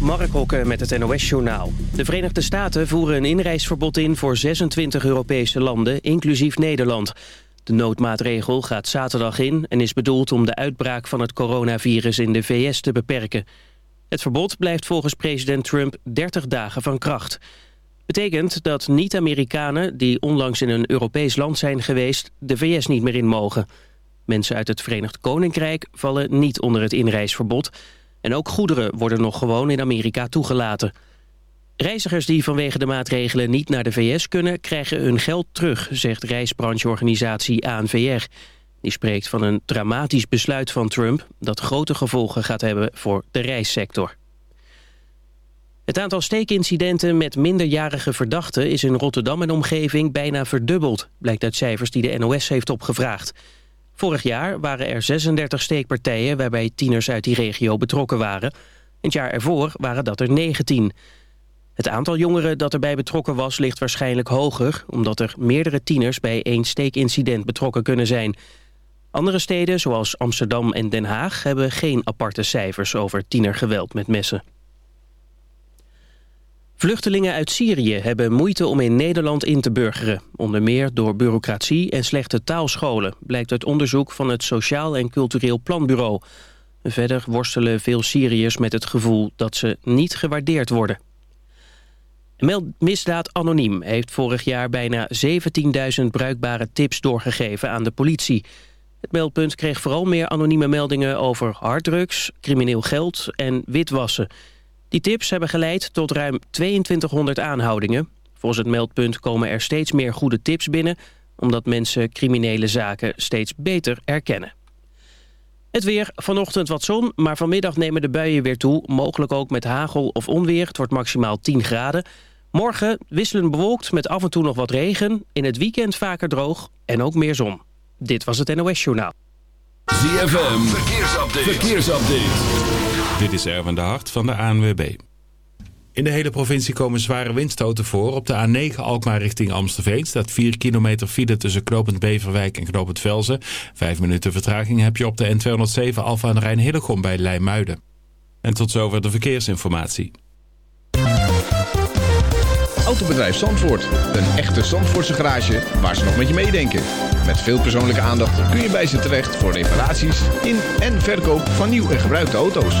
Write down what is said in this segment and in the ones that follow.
Mark Hokke met het NOS-journaal. De Verenigde Staten voeren een inreisverbod in voor 26 Europese landen, inclusief Nederland. De noodmaatregel gaat zaterdag in en is bedoeld om de uitbraak van het coronavirus in de VS te beperken. Het verbod blijft volgens president Trump 30 dagen van kracht. Betekent dat niet-Amerikanen die onlangs in een Europees land zijn geweest... de VS niet meer in mogen. Mensen uit het Verenigd Koninkrijk vallen niet onder het inreisverbod... en ook goederen worden nog gewoon in Amerika toegelaten. Reizigers die vanwege de maatregelen niet naar de VS kunnen... krijgen hun geld terug, zegt reisbrancheorganisatie ANVR. Die spreekt van een dramatisch besluit van Trump... dat grote gevolgen gaat hebben voor de reissector. Het aantal steekincidenten met minderjarige verdachten is in Rotterdam en omgeving bijna verdubbeld, blijkt uit cijfers die de NOS heeft opgevraagd. Vorig jaar waren er 36 steekpartijen waarbij tieners uit die regio betrokken waren. Het jaar ervoor waren dat er 19. Het aantal jongeren dat erbij betrokken was ligt waarschijnlijk hoger... omdat er meerdere tieners bij één steekincident betrokken kunnen zijn. Andere steden, zoals Amsterdam en Den Haag... hebben geen aparte cijfers over tienergeweld met messen. Vluchtelingen uit Syrië hebben moeite om in Nederland in te burgeren. Onder meer door bureaucratie en slechte taalscholen... blijkt uit onderzoek van het Sociaal en Cultureel Planbureau. Verder worstelen veel Syriërs met het gevoel dat ze niet gewaardeerd worden. Misdaad Anoniem heeft vorig jaar bijna 17.000 bruikbare tips doorgegeven aan de politie. Het meldpunt kreeg vooral meer anonieme meldingen over harddrugs, crimineel geld en witwassen... Die tips hebben geleid tot ruim 2200 aanhoudingen. Volgens het meldpunt komen er steeds meer goede tips binnen... omdat mensen criminele zaken steeds beter herkennen. Het weer, vanochtend wat zon, maar vanmiddag nemen de buien weer toe. Mogelijk ook met hagel of onweer. Het wordt maximaal 10 graden. Morgen wisselend bewolkt met af en toe nog wat regen. In het weekend vaker droog en ook meer zon. Dit was het NOS Journaal. ZFM, verkeersupdate. verkeersupdate. Dit is Erwin de Hart van de ANWB. In de hele provincie komen zware windstoten voor. Op de A9 Alkmaar richting Amstelveen staat 4 kilometer file tussen Knopend Beverwijk en Knopend Velzen. Vijf minuten vertraging heb je op de N207 Alfa aan Rijn Hillegom bij Leimuiden. En tot zover de verkeersinformatie. Autobedrijf Zandvoort. Een echte Zandvoortse garage waar ze nog met je meedenken. Met veel persoonlijke aandacht kun je bij ze terecht voor reparaties in en verkoop van nieuw en gebruikte auto's.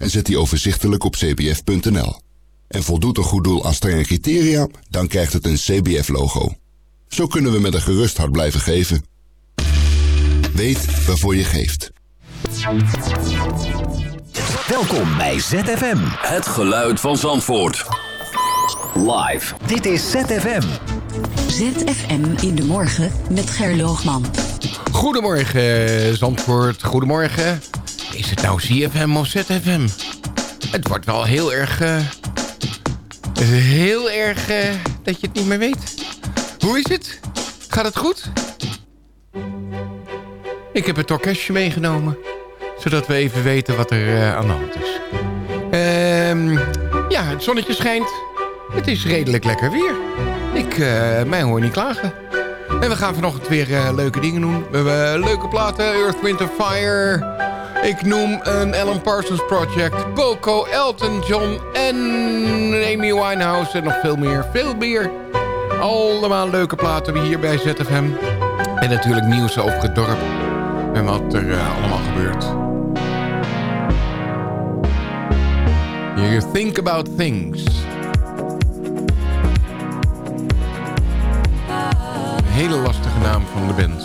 en zet die overzichtelijk op cbf.nl. En voldoet een goed doel aan strenge criteria, dan krijgt het een CBF-logo. Zo kunnen we met een gerust hart blijven geven. Weet waarvoor je geeft. Welkom bij ZFM. Het geluid van Zandvoort. Live. Dit is ZFM. ZFM in de morgen met Gerloogman. Goedemorgen Zandvoort, goedemorgen. Is het nou ZFM of ZFM? Het wordt wel heel erg... Uh, heel erg uh, dat je het niet meer weet. Hoe is het? Gaat het goed? Ik heb het orkestje meegenomen. Zodat we even weten wat er uh, aan de hand is. Ehm ja, het zonnetje schijnt. Het is redelijk lekker weer. Ik, mij hoor niet klagen. En we gaan vanochtend weer leuke dingen doen. We hebben leuke platen. Earth, Wind Fire. Ik noem een Alan Parsons Project. Poco, Elton John en Amy Winehouse. En nog veel meer. Veel meer. Allemaal leuke platen hier bij ZFM. En natuurlijk nieuws over het dorp. En wat er uh, allemaal gebeurt. You think about things. Hele lastige naam van de band.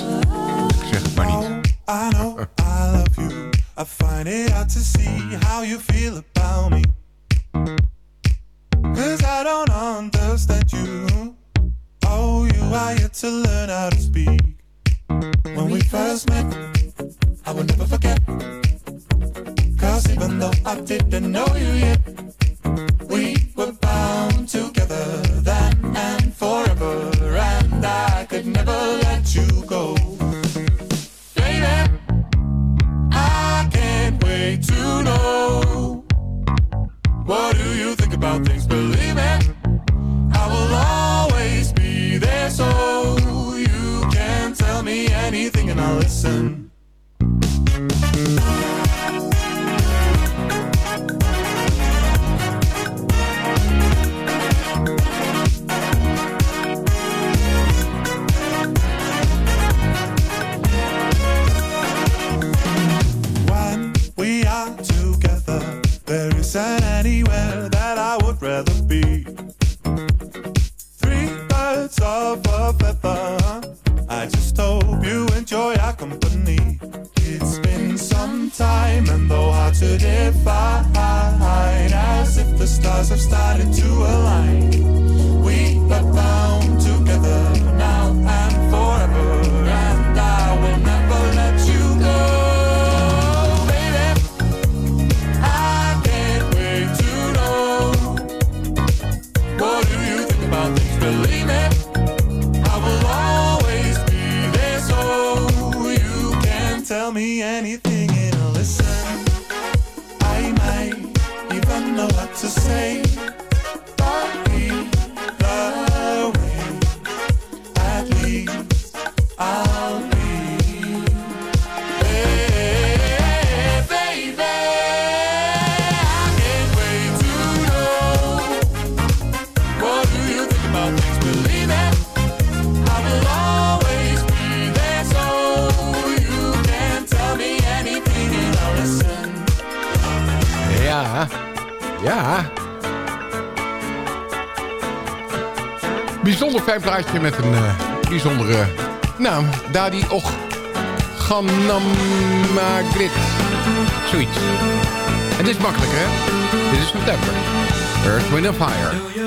Ik zeg het maar niet. I know I love you. I find it hard to see how you feel about me. Cause I don't understand you. Oh, you are yet to learn how to speak. When we first met, I will never forget. Cause even though I didn't know you yet, met een uh, bijzondere naam. Dadi Och Ganamagrit. Zoiets. Dit is makkelijk, hè? Dit is september. Earth, Wind Fire.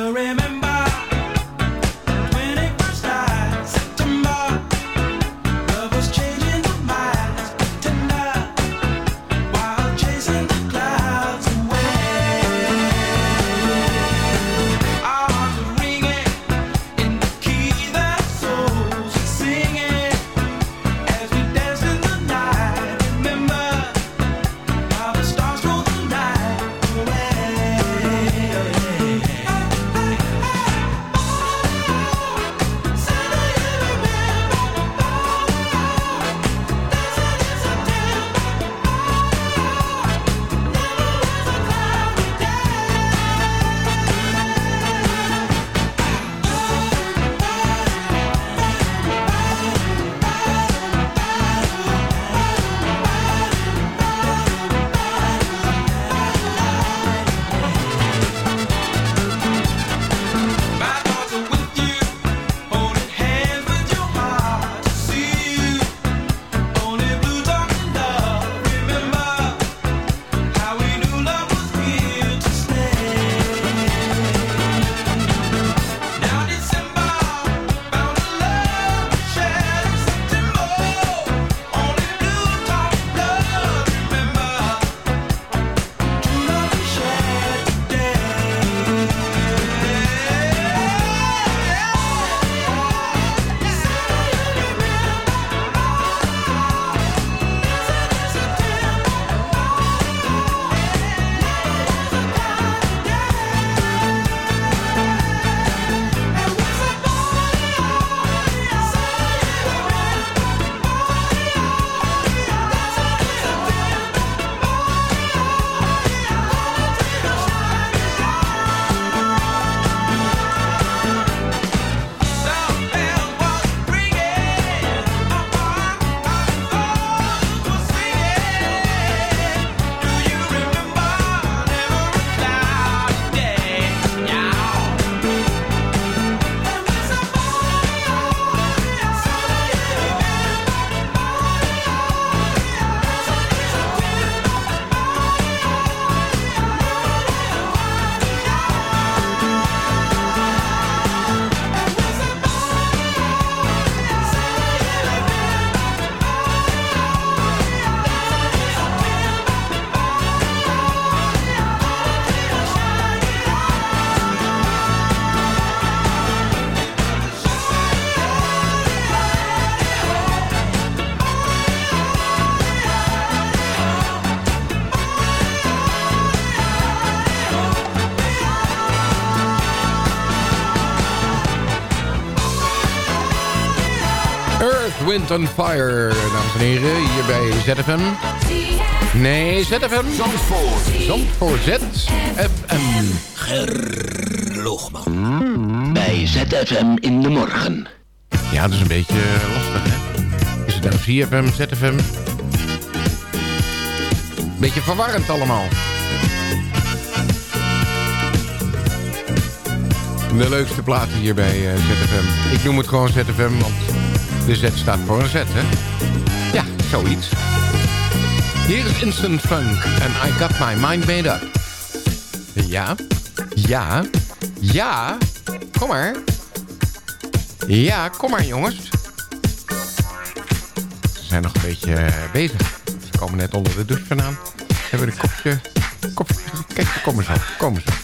Wind and Fire, dames en heren, hier bij ZFM. Nee, ZFM. Zandvoort. Zandvoort, ZFM. Gerloogman. Bij ZFM in de morgen. Ja, dat is een beetje lastig, hè? Is het nou ZFM, ZFM? Beetje verwarrend allemaal. De leukste platen hier bij uh, ZFM. Ik noem het gewoon ZFM, want de Z staat voor een Z, hè? Ja, zoiets. Hier is Instant Funk en I Got My Mind Made Up. Ja, ja, ja, kom maar. Ja, kom maar jongens. Ze zijn nog een beetje uh, bezig. Ze komen net onder de douche vandaan. Hebben een kopje... kopje kijk, kom eens op. Kom eens op.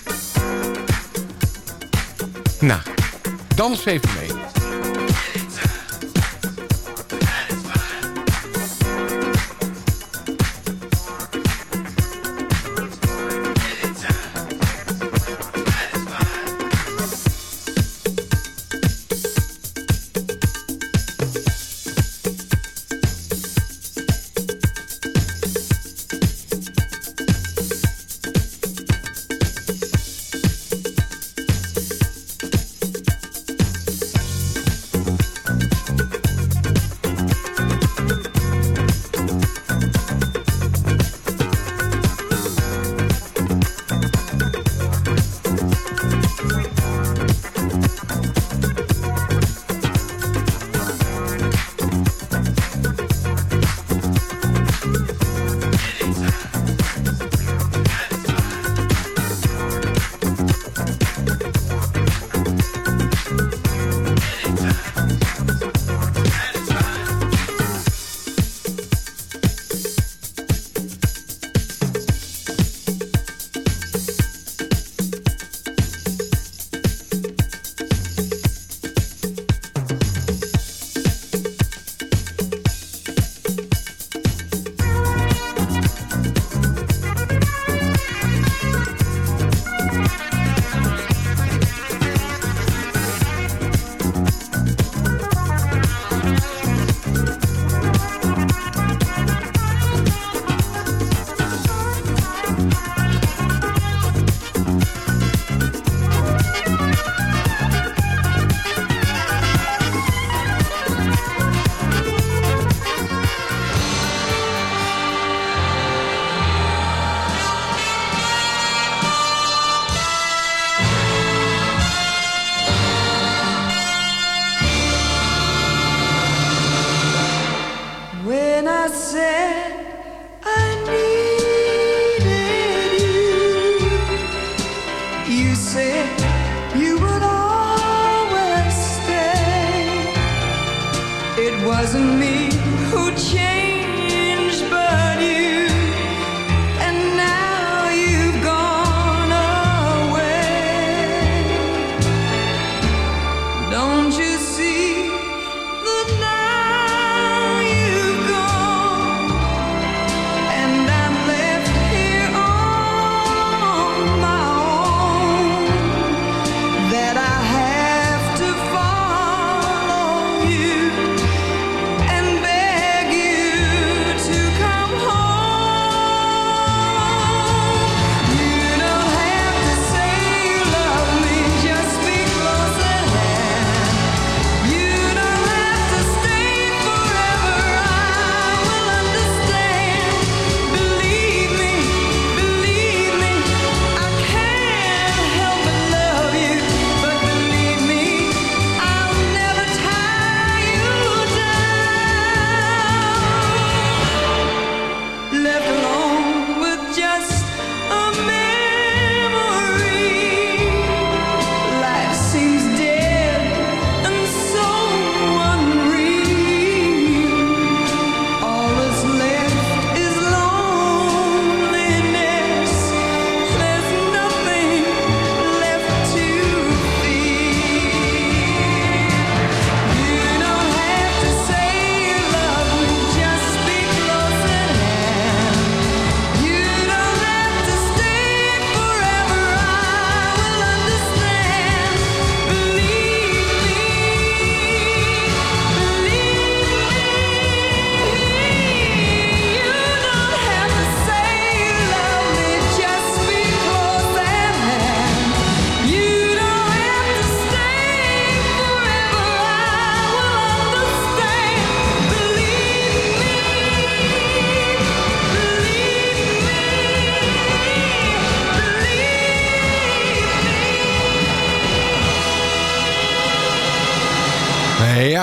Nou, dans even mee.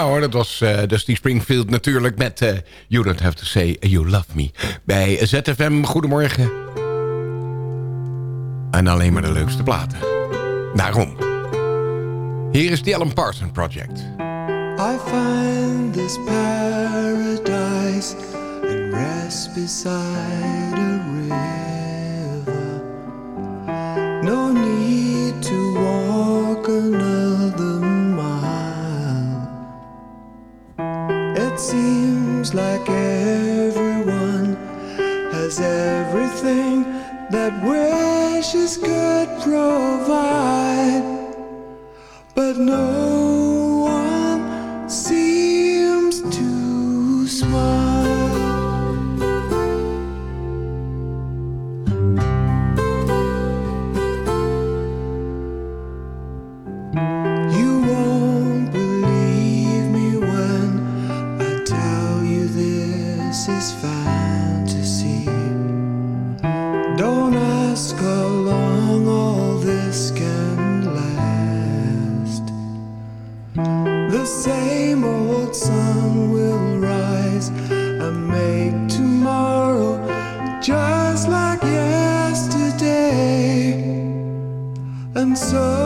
Nou, hoor, dat was eh, uh, Dusty Springfield natuurlijk met uh, You Don't Have To Say You Love Me. Bij ZFM, goedemorgen. En alleen maar de leukste platen. Daarom. Hier is de Alan Parson Project. I find this paradise and rest beside a river. No need to walk alone. seems like everyone has everything that wishes could provide, but no. so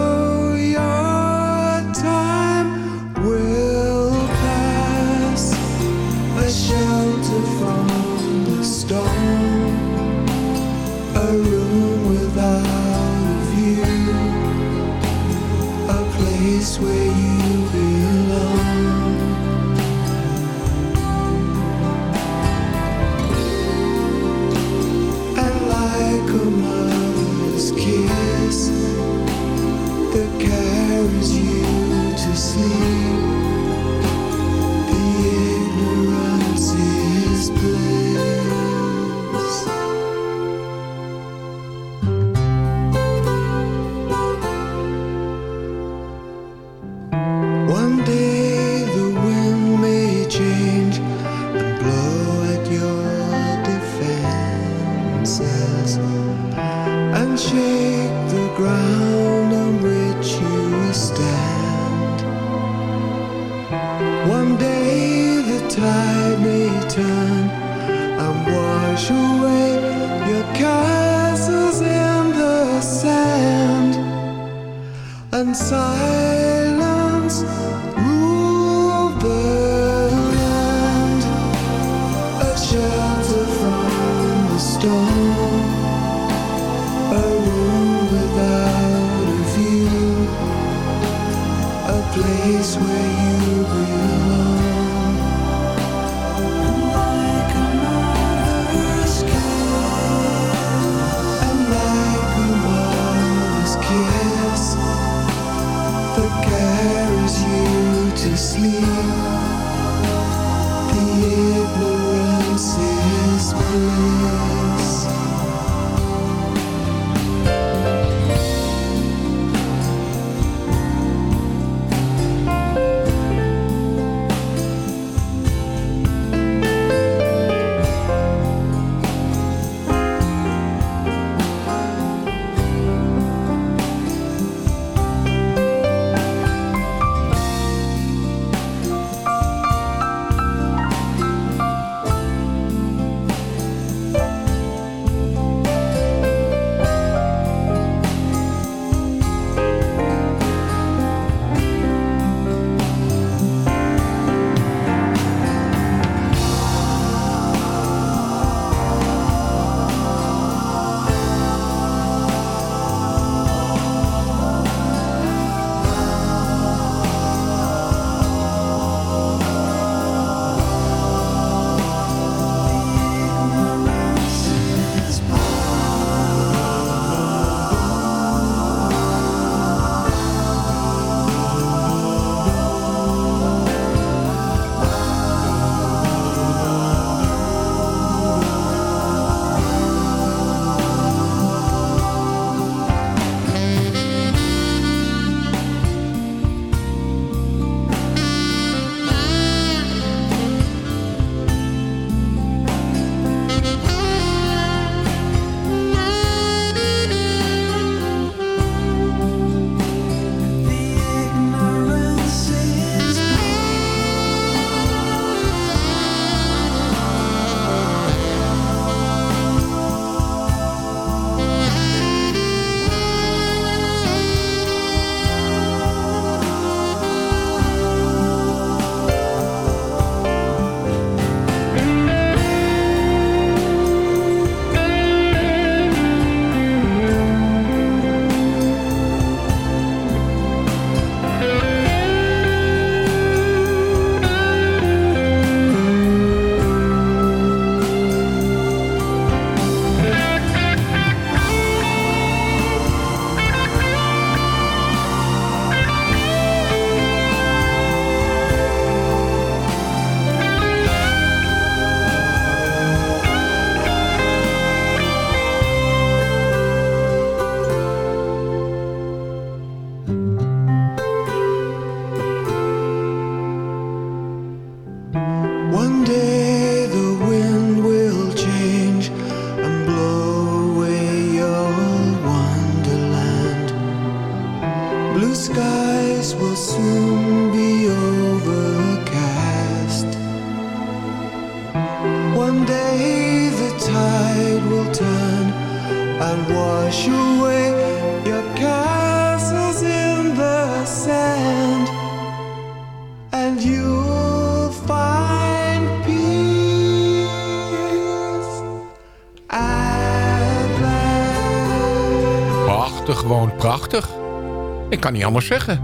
Ik kan niet anders zeggen.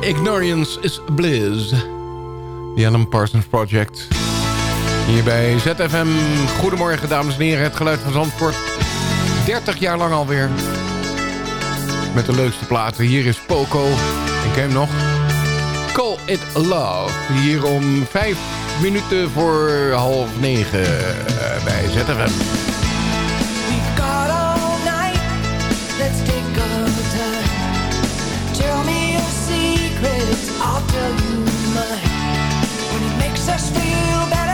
Ignorance is Bliss. The Alan Parsons Project. Hier bij ZFM. Goedemorgen, dames en heren. Het geluid van Zandvoort. 30 jaar lang alweer. Met de leukste platen. Hier is Poco. Ik ken hem nog. Call It Love. Hier om 5 minuten voor half 9 eh, bij ZFM. zes voor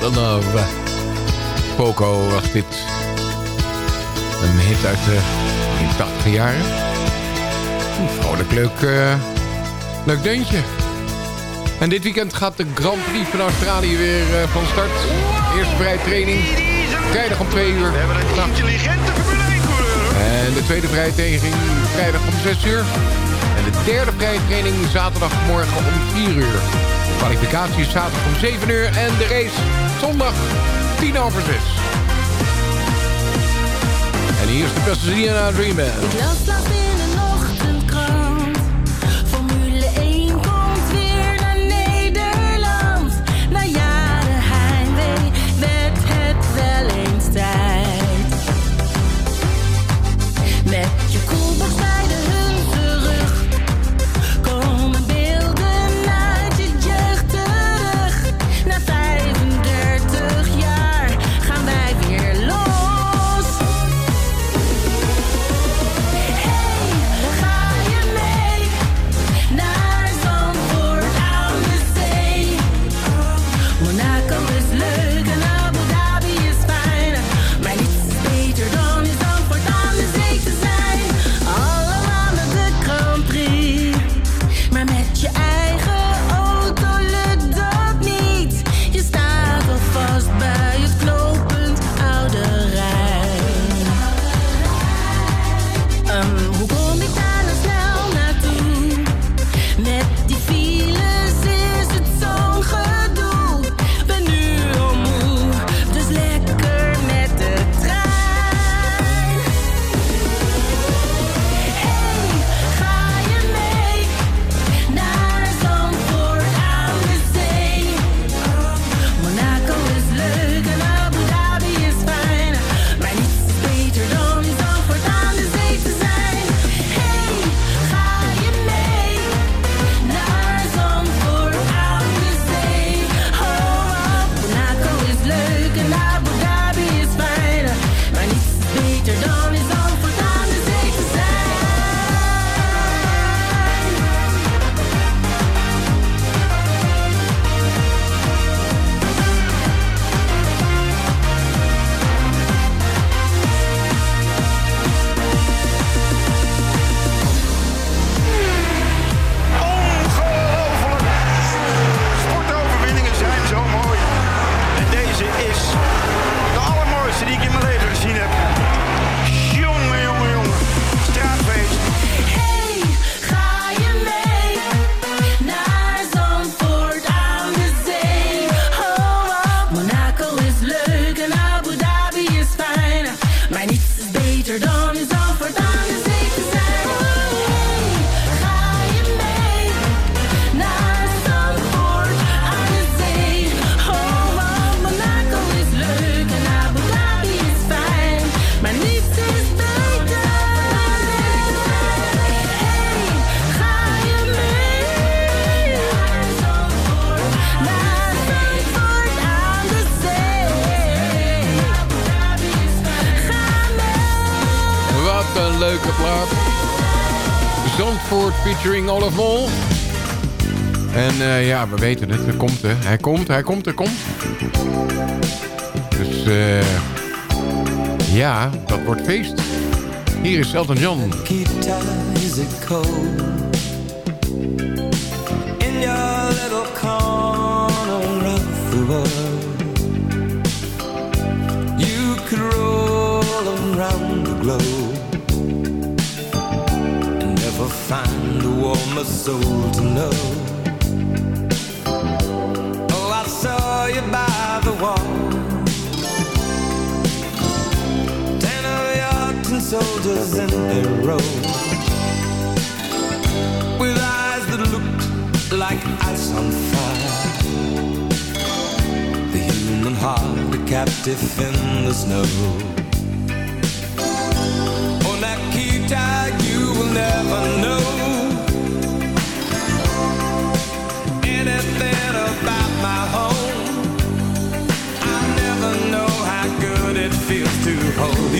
the eh, Love. Poco was dit. Een hit uit de 80 jaren. Vrolijk leuk, eh, leuk deuntje. En dit weekend gaat de Grand Prix van Australië weer eh, van start. Eerste vrij training. Vrijdag om 2 uur. We hebben een intelligente En de tweede vrije training vrijdag om 6 uur. En de derde vrijtraining zaterdagmorgen om 4 uur. De kwalificatie is zaterdag om 7 uur en de race zondag 10 over zes. En hier is de Pasadena Dreamman. Ja, we weten het. Hij komt, hè. Hij komt, hij komt, hij komt. Dus uh, ja, dat wordt feest. Hier is Elton John. is it cold In your little corner of the world You could roll around the globe never find a warmer soul to know you by the wall. Ten of your tin soldiers in a row. With eyes that looked like ice on fire. The human heart, a captive in the snow. Oh, Nikita, you will never know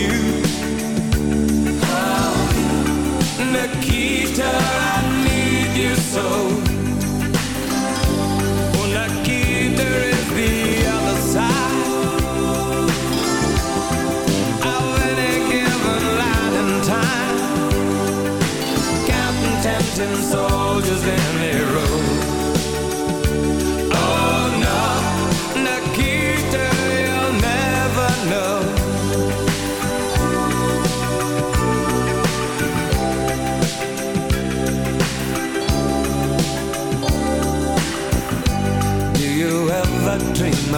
you Oh, Nikita, I need you so Oh, Nikita is the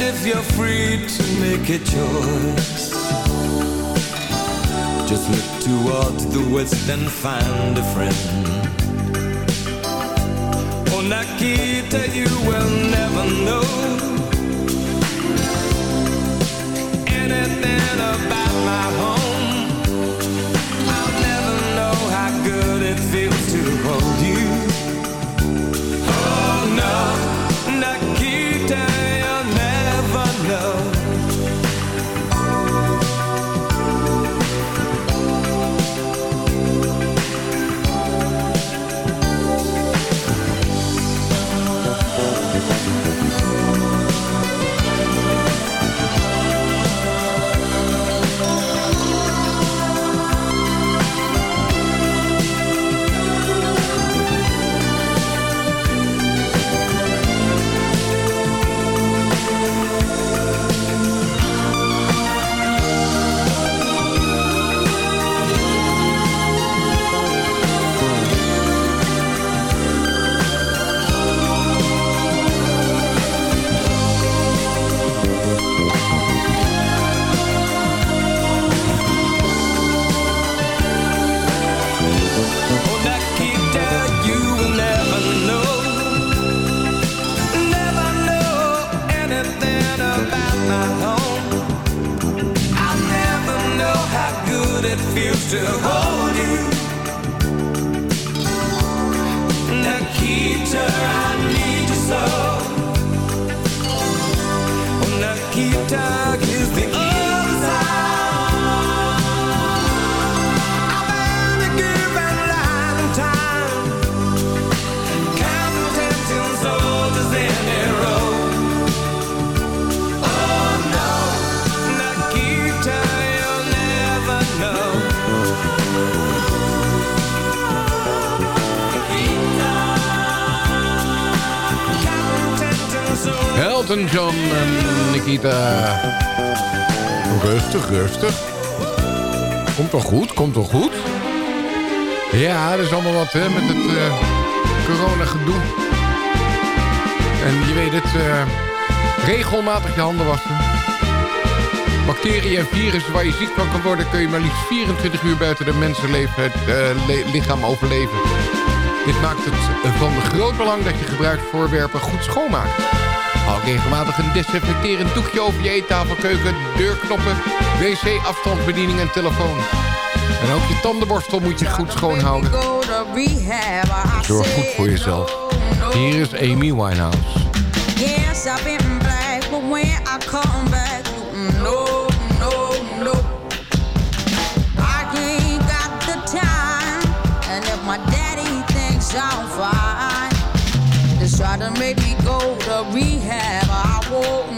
And if you're free to make a choice Just look toward the west and find a friend. Oh, Nikita, you Elton John en Nikita. Rustig, rustig. Komt toch goed, komt toch goed? Ja, er is allemaal wat hè, met het eh corona-gedoe. En je weet het, eh, regelmatig je handen wassen. bacteriën en virussen waar je ziek van kan worden... kun je maar liefst 24 uur buiten de mensenleven het uh, lichaam overleven. Dit maakt het van groot belang dat je gebruikt voorwerpen goed schoonmaakt. Regelmatig een desinfecterend doekje over je eettafel, keuken, deurknoppen, wc, afstandsbediening en telefoon. En ook je tandenborstel moet je goed schoonhouden. Zorg goed voor jezelf. Hier is Amy Winehouse. Yes, I've been black, but when I come back, no, no, no. I ain't got the time, and if my daddy thinks I'm fine, just try to make me rehab. I won't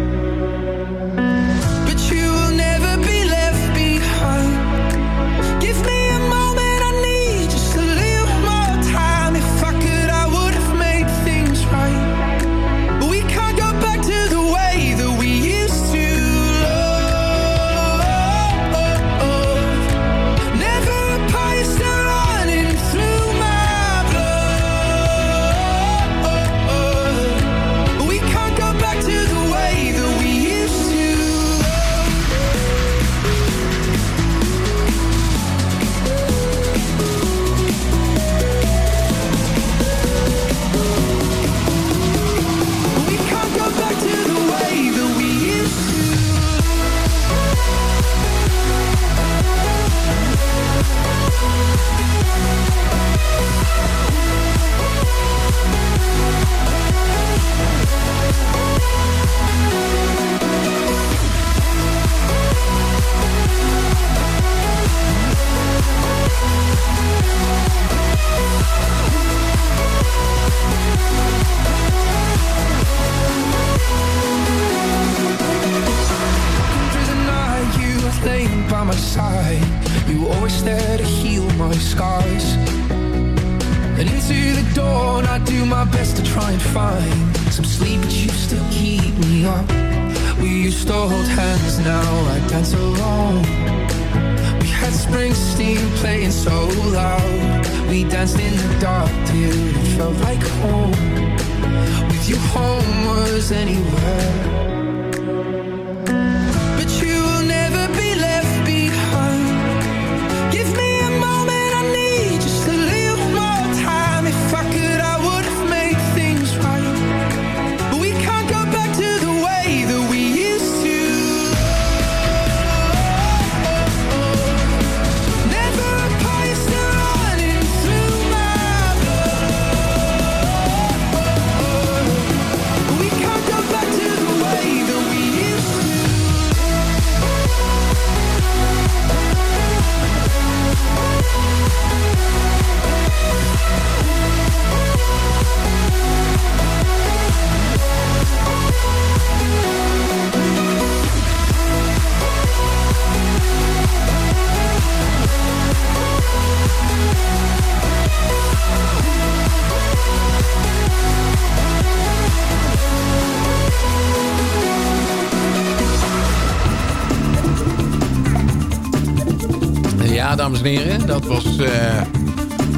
Dat was eh,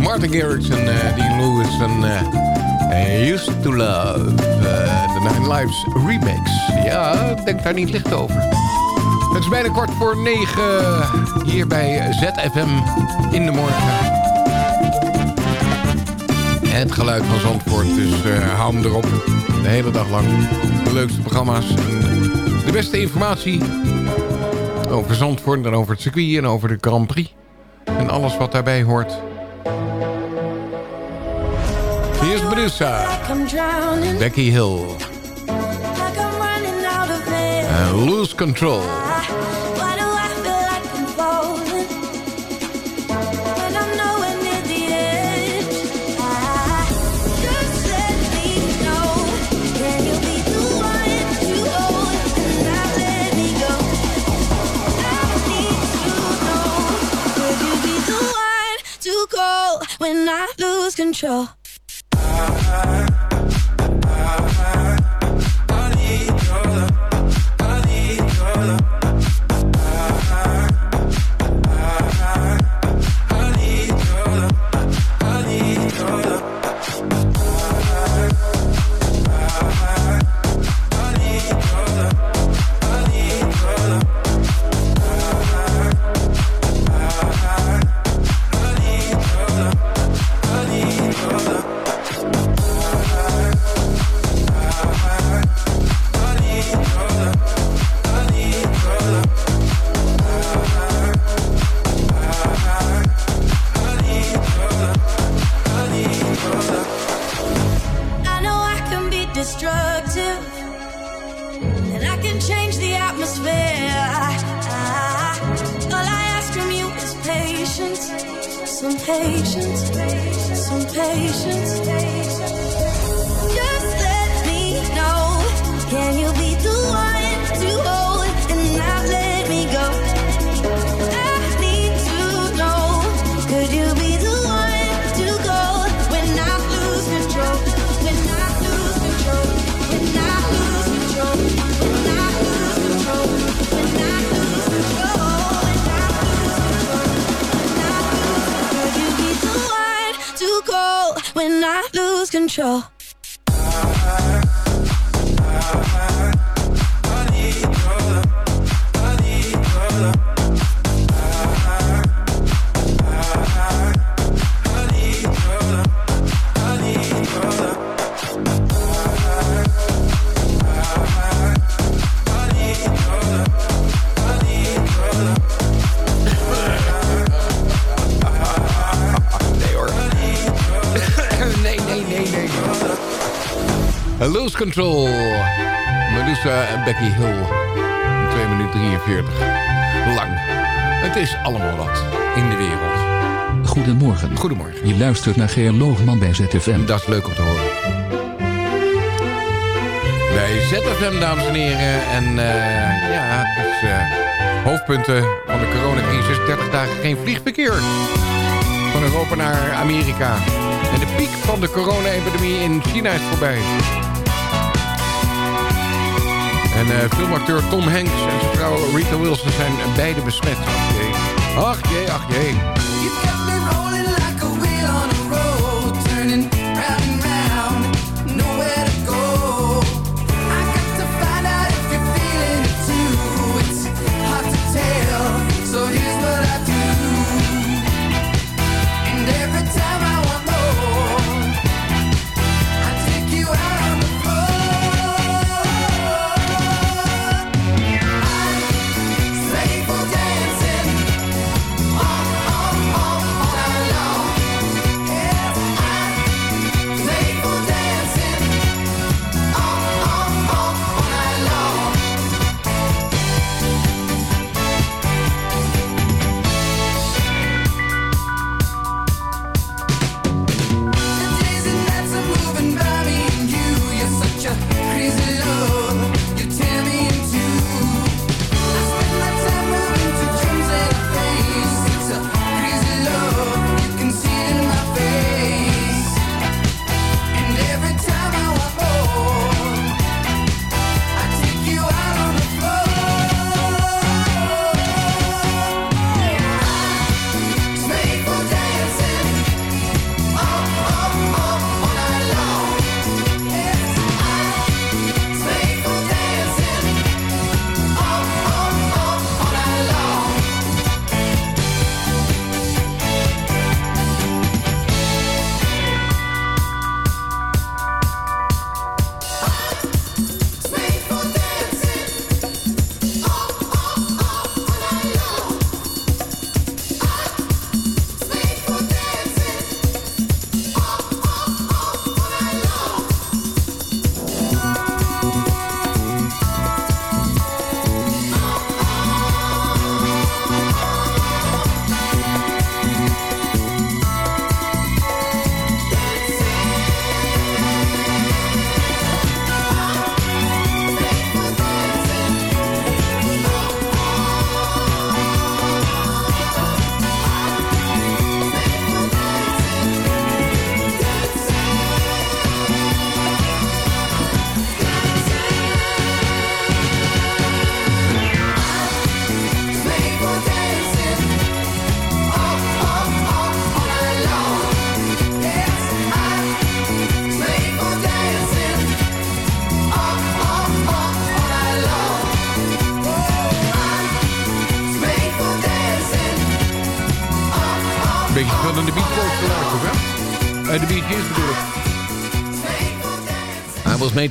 Martin Garrix en eh, Dean Lewis en eh, Used to Love, de Nine Lives remix. Ja, denk daar niet licht over. Het is bijna kwart voor negen hier bij ZFM in de morgen. Het geluid van Zandvoort, dus hou hem erop. De hele dag lang. De leukste programma's en de beste informatie over Zandvoort en over het circuit en over de Grand Prix. Alles wat daarbij hoort. Hier is drowning, Becky Hill. En Lose Control. Control? I lose Lose Control. Medusa en Becky Hill. 2 minuten 43. Lang. Het is allemaal wat in de wereld. Goedemorgen. Goedemorgen. Je luistert naar Geer Loogman bij ZFM. Dat is leuk om te horen. Bij ZFM, dames en heren. En eh, ja, het is... eh, Hoofdpunten van de coronacrisis. 30 dagen geen vliegverkeer. Van Europa naar Amerika. En de piek van de corona-epidemie in China is voorbij. En uh, filmacteur Tom Hanks en zijn vrouw Rita Wilson zijn beide besmet. Ach jee, ach jee, ach jee.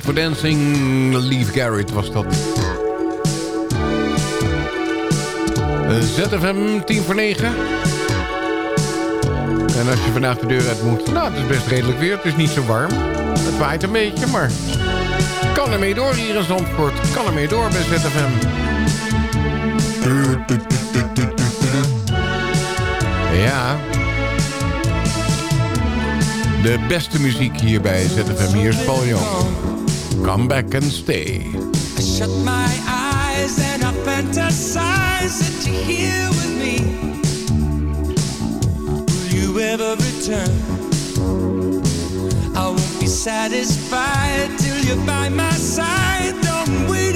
For Dancing. Leaf Garrett was dat. ZFM 10 voor 9. En als je vandaag de deur uit moet... Nou, het is best redelijk weer. Het is niet zo warm. Het waait een beetje, maar... Kan ermee door hier in Zandvoort. Kan ermee door bij ZFM. Ja. De beste muziek hier bij ZFM. Hier is Paul. Come back and stay. I shut my eyes and I fantasize that you're here with me. Will you ever return? I won't be satisfied till you're by my side. Don't wait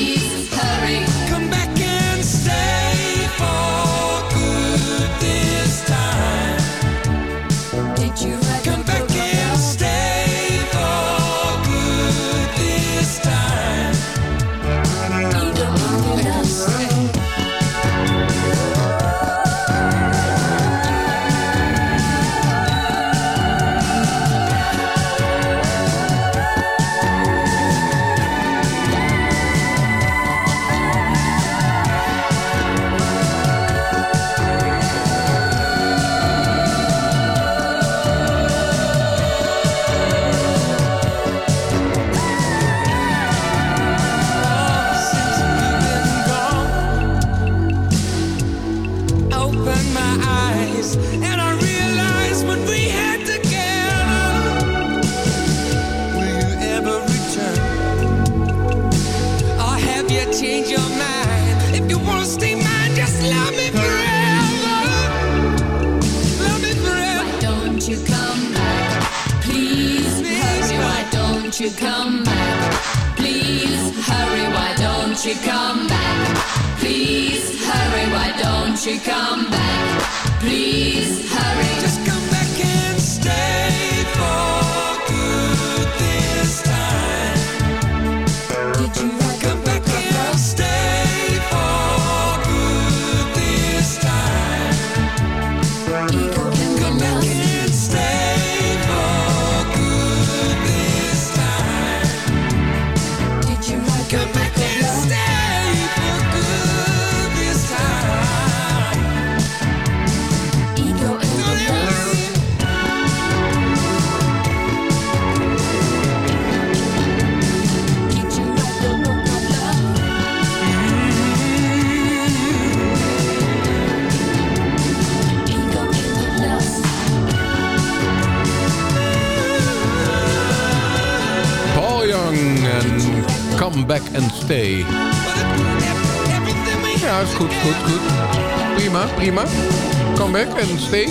Stay.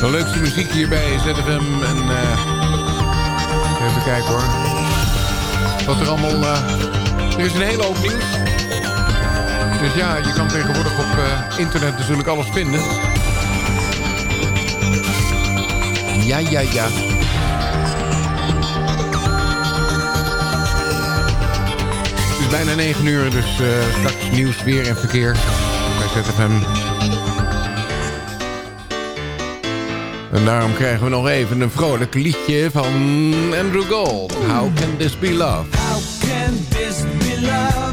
De leukste muziek hier bij ZFM. En eh, even kijken hoor. Wat er allemaal... eh, er is een hele nieuws. Dus ja, je kan tegenwoordig op eh, internet natuurlijk alles vinden. Ja, ja, ja. Het is bijna 9 uur, dus eh, straks nieuws, weer en verkeer bij ZFM. En daarom krijgen we nog even een vrolijk liedje van Andrew Gold. How can this be love? How can this be love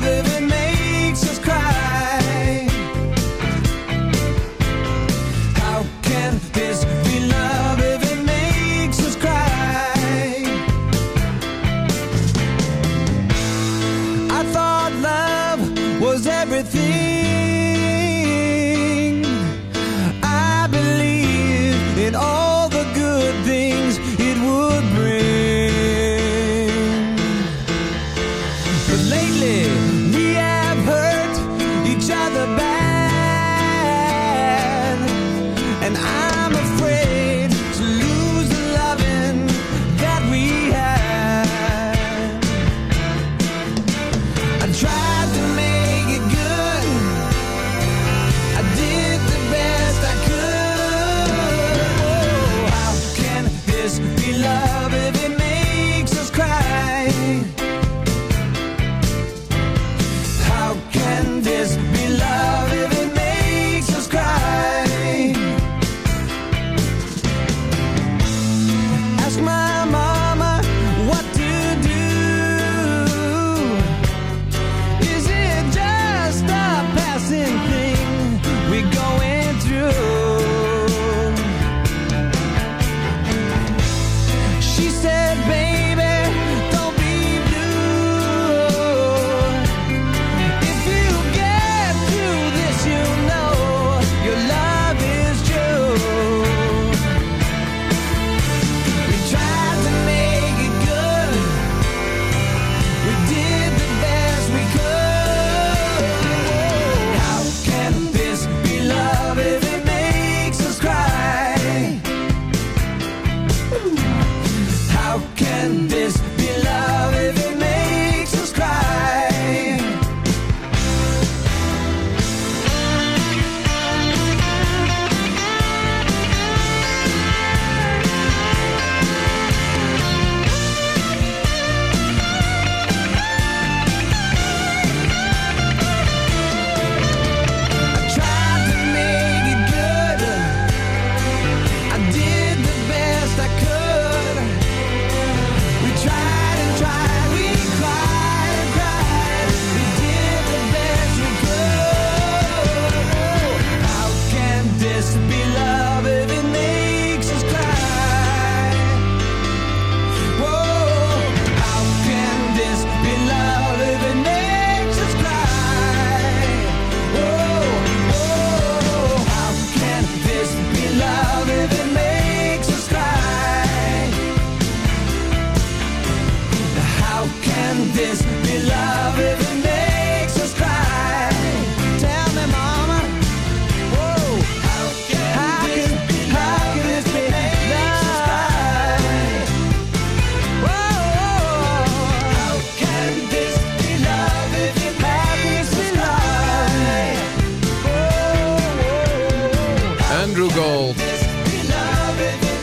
Andrew Gold.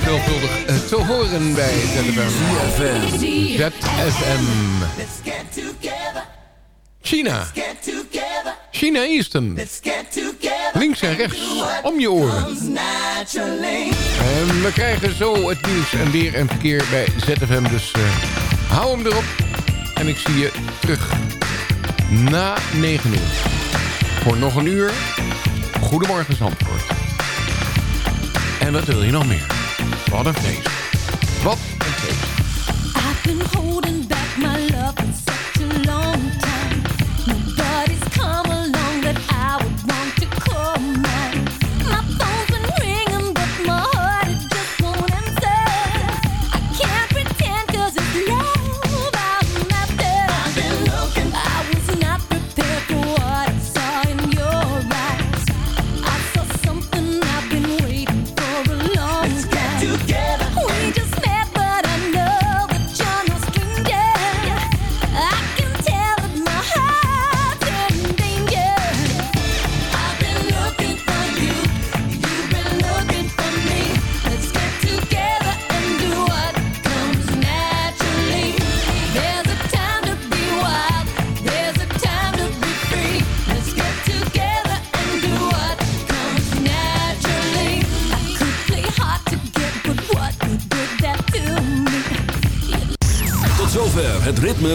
Veelvuldig eh, te horen bij ZFM. ZFM. China. China Eastern. Links en rechts om je oren. En we krijgen zo het nieuws en weer en verkeer bij ZFM. Dus eh, hou hem erop. En ik zie je terug na 9 uur. Voor nog een uur. Goedemorgen Zandvoort. En wat wil je nog meer? Wat een feest.